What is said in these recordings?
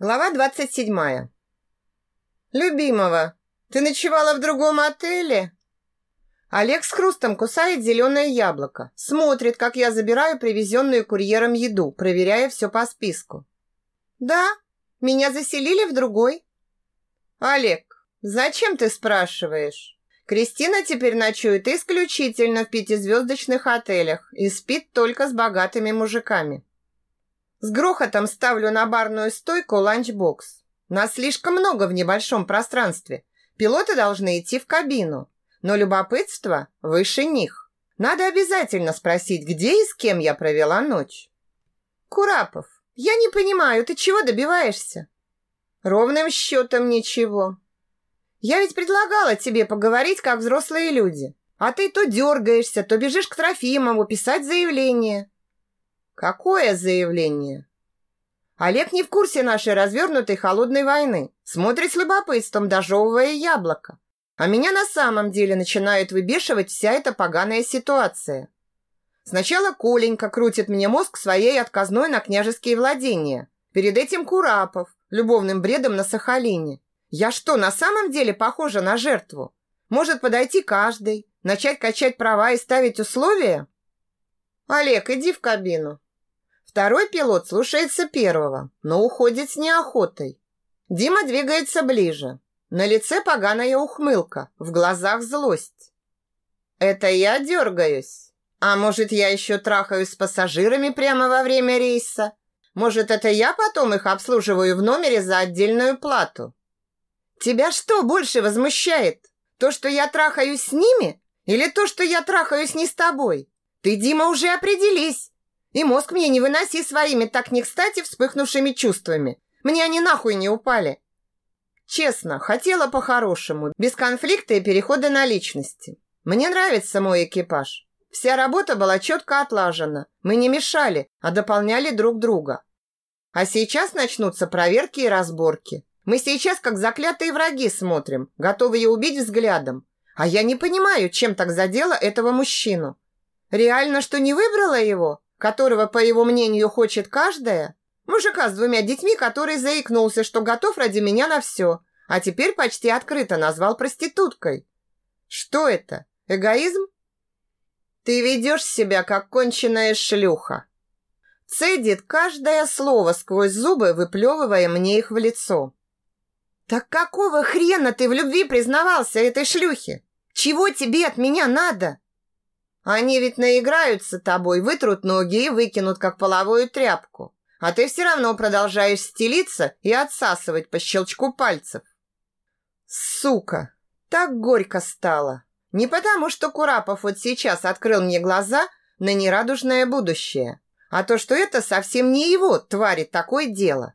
Глава 27. Любимого, ты ночевала в другом отеле? Олег с хрустом кусает зеленое яблоко, смотрит, как я забираю привезенную курьером еду, проверяя все по списку. Да, меня заселили в другой. Олег, зачем ты спрашиваешь? Кристина теперь ночует исключительно в пятизвездочных отелях и спит только с богатыми мужиками. С грохотом ставлю на барную стойку ланчбокс. Нас слишком много в небольшом пространстве. Пилоты должны идти в кабину. Но любопытство выше них. Надо обязательно спросить, где и с кем я провела ночь. Курапов, я не понимаю, ты чего добиваешься? Ровным счетом ничего. Я ведь предлагала тебе поговорить, как взрослые люди. А ты то дергаешься, то бежишь к Трофимову писать заявление. Какое заявление? Олег не в курсе нашей развернутой холодной войны. Смотрит с любопытством, дожевывая яблоко. А меня на самом деле начинает выбешивать вся эта поганая ситуация. Сначала Коленька крутит мне мозг своей отказной на княжеские владения. Перед этим Курапов, любовным бредом на Сахалине. Я что, на самом деле похожа на жертву? Может подойти каждый, начать качать права и ставить условия? Олег, иди в кабину. Второй пилот слушается первого, но уходит с неохотой. Дима двигается ближе. На лице поганая ухмылка, в глазах злость. Это я дергаюсь? А может, я еще трахаюсь с пассажирами прямо во время рейса? Может, это я потом их обслуживаю в номере за отдельную плату? Тебя что больше возмущает? То, что я трахаюсь с ними? Или то, что я трахаюсь не с тобой? Ты, Дима, уже определись. И мозг мне не выноси своими так не кстати вспыхнувшими чувствами. Мне они нахуй не упали. Честно, хотела по-хорошему, без конфликта и перехода на личности. Мне нравится мой экипаж. Вся работа была четко отлажена. Мы не мешали, а дополняли друг друга. А сейчас начнутся проверки и разборки. Мы сейчас как заклятые враги смотрим, готовые убить взглядом. А я не понимаю, чем так задело этого мужчину. Реально, что не выбрала его? Которого, по его мнению, хочет каждая, мужика с двумя детьми, который заикнулся, что готов ради меня на все, а теперь почти открыто назвал проституткой. Что это? Эгоизм? Ты ведешь себя, как конченая шлюха. Цедит каждое слово сквозь зубы, выплевывая мне их в лицо. Так какого хрена ты в любви признавался этой шлюхе? Чего тебе от меня надо? Они ведь наиграются тобой, вытрут ноги и выкинут, как половую тряпку. А ты все равно продолжаешь стелиться и отсасывать по щелчку пальцев. Сука, так горько стало. Не потому, что Курапов вот сейчас открыл мне глаза на нерадужное будущее, а то, что это совсем не его, твари, такое дело.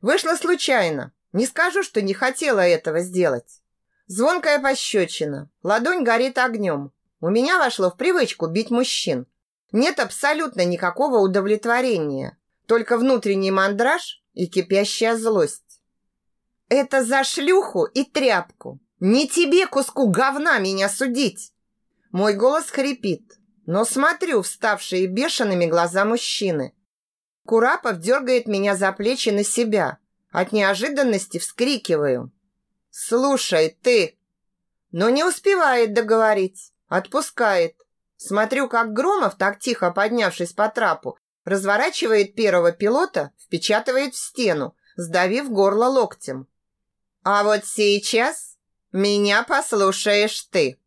Вышло случайно. Не скажу, что не хотела этого сделать. Звонкая пощечина. Ладонь горит огнем. У меня вошло в привычку бить мужчин. Нет абсолютно никакого удовлетворения, только внутренний мандраж и кипящая злость. Это за шлюху и тряпку. Не тебе, куску говна, меня судить. Мой голос хрипит, но смотрю в ставшие бешеными глаза мужчины. Курапов дергает меня за плечи на себя. От неожиданности вскрикиваю. «Слушай, ты!» Но не успевает договорить. Отпускает. Смотрю, как Громов, так тихо поднявшись по трапу, разворачивает первого пилота, впечатывает в стену, сдавив горло локтем. А вот сейчас меня послушаешь ты.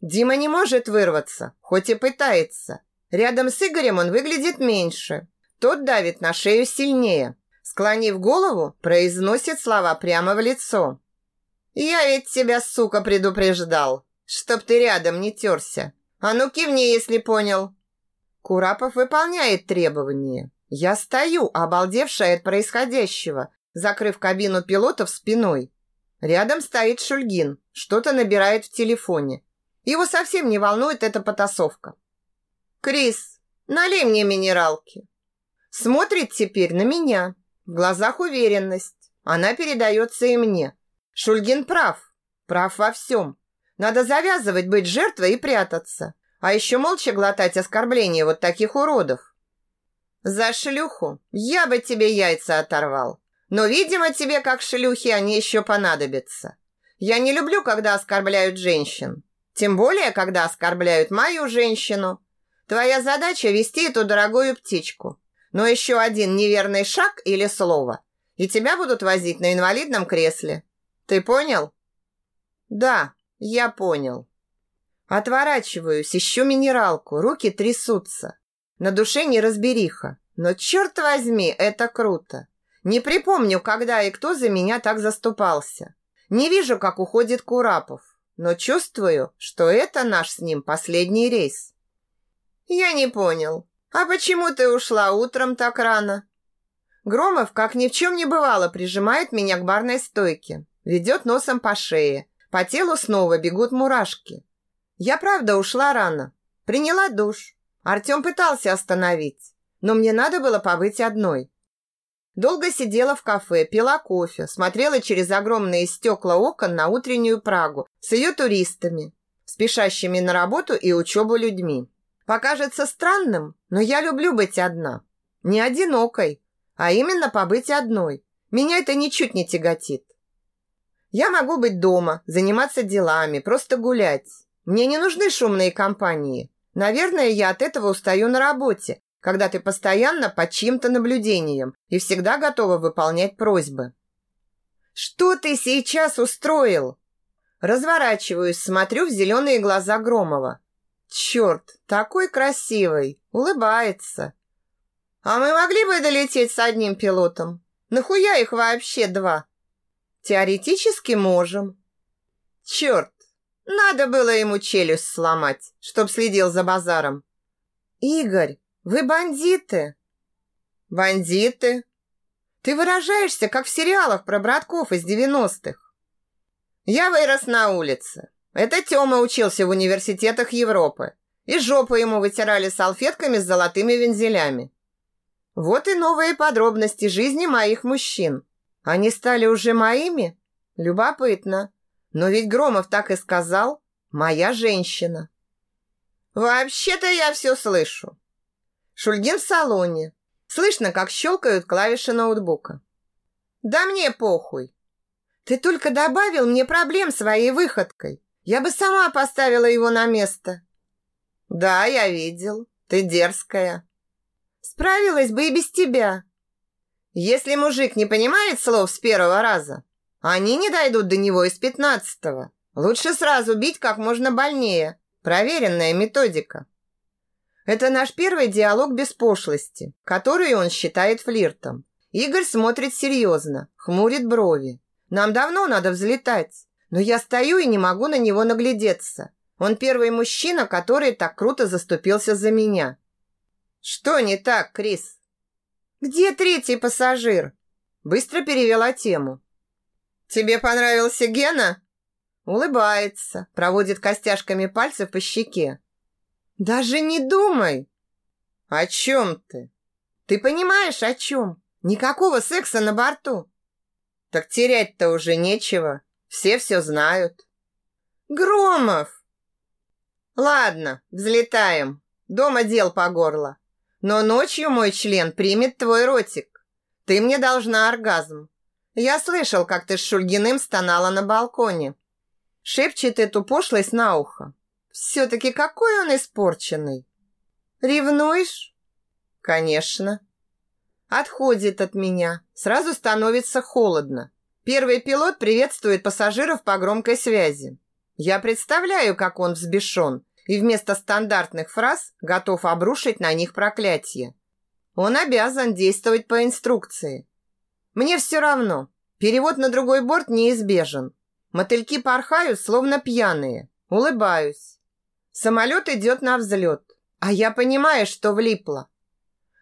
Дима не может вырваться, хоть и пытается. Рядом с Игорем он выглядит меньше. Тот давит на шею сильнее. Склонив голову, произносит слова прямо в лицо. «Я ведь тебя, сука, предупреждал чтоб ты рядом не терся. А ну кивни, если понял. Курапов выполняет требования. Я стою, обалдевшая от происходящего, закрыв кабину пилотов спиной. Рядом стоит Шульгин, что-то набирает в телефоне. Его совсем не волнует эта потасовка. «Крис, налей мне минералки». Смотрит теперь на меня. В глазах уверенность. Она передается и мне. Шульгин прав. Прав во всем. Надо завязывать быть жертвой и прятаться. А еще молча глотать оскорбления вот таких уродов. За шлюху я бы тебе яйца оторвал. Но, видимо, тебе, как шлюхи, они еще понадобятся. Я не люблю, когда оскорбляют женщин. Тем более, когда оскорбляют мою женщину. Твоя задача – вести эту дорогую птичку. Но еще один неверный шаг или слово, и тебя будут возить на инвалидном кресле. Ты понял? Да, я понял. Отворачиваюсь, ищу минералку, руки трясутся. На душе неразбериха, но черт возьми, это круто. Не припомню, когда и кто за меня так заступался. Не вижу, как уходит Курапов, но чувствую, что это наш с ним последний рейс. Я не понял. А почему ты ушла утром так рано? Громов, как ни в чем не бывало, прижимает меня к барной стойке, ведет носом по шее. По телу снова бегут мурашки. Я правда ушла рано. Приняла душ. Артем пытался остановить, но мне надо было побыть одной. Долго сидела в кафе, пила кофе, смотрела через огромные стекла окон на утреннюю Прагу с ее туристами, спешащими на работу и учебу людьми. Покажется странным, но я люблю быть одна. Не одинокой, а именно побыть одной. Меня это ничуть не тяготит. Я могу быть дома, заниматься делами, просто гулять. Мне не нужны шумные компании. Наверное, я от этого устаю на работе, когда ты постоянно под чьим-то наблюдением и всегда готова выполнять просьбы. Что ты сейчас устроил? Разворачиваюсь, смотрю в зеленые глаза Громова. Черт, такой красивый, улыбается. А мы могли бы долететь с одним пилотом? Нахуя их вообще два? Теоретически можем. Черт, надо было ему челюсть сломать, чтоб следил за базаром. Игорь, вы бандиты. Бандиты? Ты выражаешься, как в сериалах про братков из девяностых. Я вырос на улице. Это Тёма учился в университетах Европы. И жопу ему вытирали салфетками с золотыми вензелями. Вот и новые подробности жизни моих мужчин. Они стали уже моими? Любопытно. Но ведь Громов так и сказал «моя женщина». Вообще-то я все слышу. Шульгин в салоне. Слышно, как щелкают клавиши ноутбука. Да мне похуй. Ты только добавил мне проблем своей выходкой. Я бы сама поставила его на место. Да, я видел. Ты дерзкая. Справилась бы и без тебя. Если мужик не понимает слов с первого раза, они не дойдут до него из пятнадцатого. Лучше сразу бить как можно больнее. Проверенная методика. Это наш первый диалог без пошлости, который он считает флиртом. Игорь смотрит серьезно, хмурит брови. Нам давно надо взлетать, но я стою и не могу на него наглядеться. Он первый мужчина, который так круто заступился за меня. Что не так, Крис? Где третий пассажир? Быстро перевела тему. «Тебе понравился Гена?» Улыбается, проводит костяшками пальцев по щеке. «Даже не думай!» «О чем ты?» «Ты понимаешь, о чем? Никакого секса на борту!» «Так терять-то уже нечего. Все все знают». «Громов!» «Ладно, взлетаем. Дома дел по горло. Но ночью мой член примет твой ротик. Ты мне должна оргазм. Я слышал, как ты с Шульгиным стонала на балконе. Шепчет эту пошлость на ухо. Все-таки какой он испорченный. Ревнуешь? Конечно. Отходит от меня. Сразу становится холодно. Первый пилот приветствует пассажиров по громкой связи. Я представляю, как он взбешен, и вместо стандартных фраз готов обрушить на них проклятие. Он обязан действовать по инструкции. Мне все равно. Перевод на другой борт неизбежен. Мотыльки порхают, словно пьяные. Улыбаюсь. Самолет идет на взлет. А я понимаю, что влипла.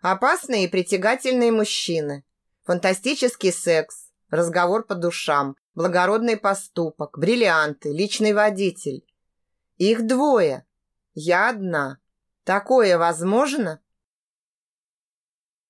Опасные и притягательные мужчины. Фантастический секс. Разговор по душам. Благородный поступок. Бриллианты. Личный водитель. Их двое. Я одна. Такое возможно?